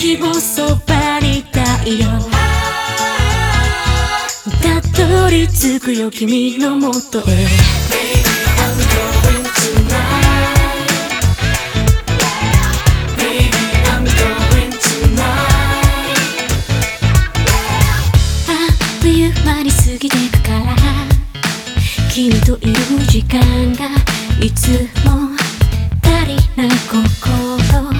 日もそばにいたいよ。たどり着くよ君のもとへ。あっという間に過ぎてくから。君といる時間がいつも足りない心。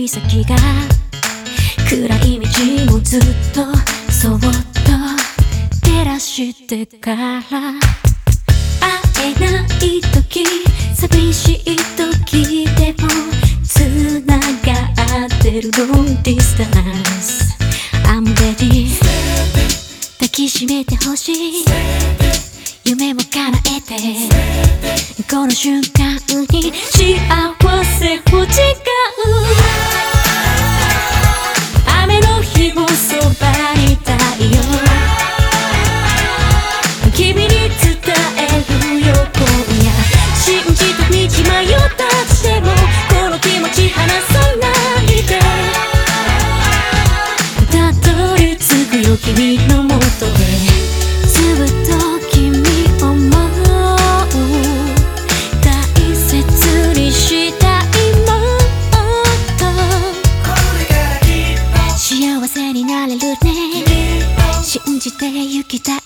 指先が。暗い道もずっとそっと照らしてから。会えない時寂しい時でも繋がってる Long distance I'm ready 抱きしめてほしい。夢も叶えて。この瞬間に幸せを違う。と君のもとへずっと君を思う。大切にしたいもっと幸せになれるね。信じてゆきたい。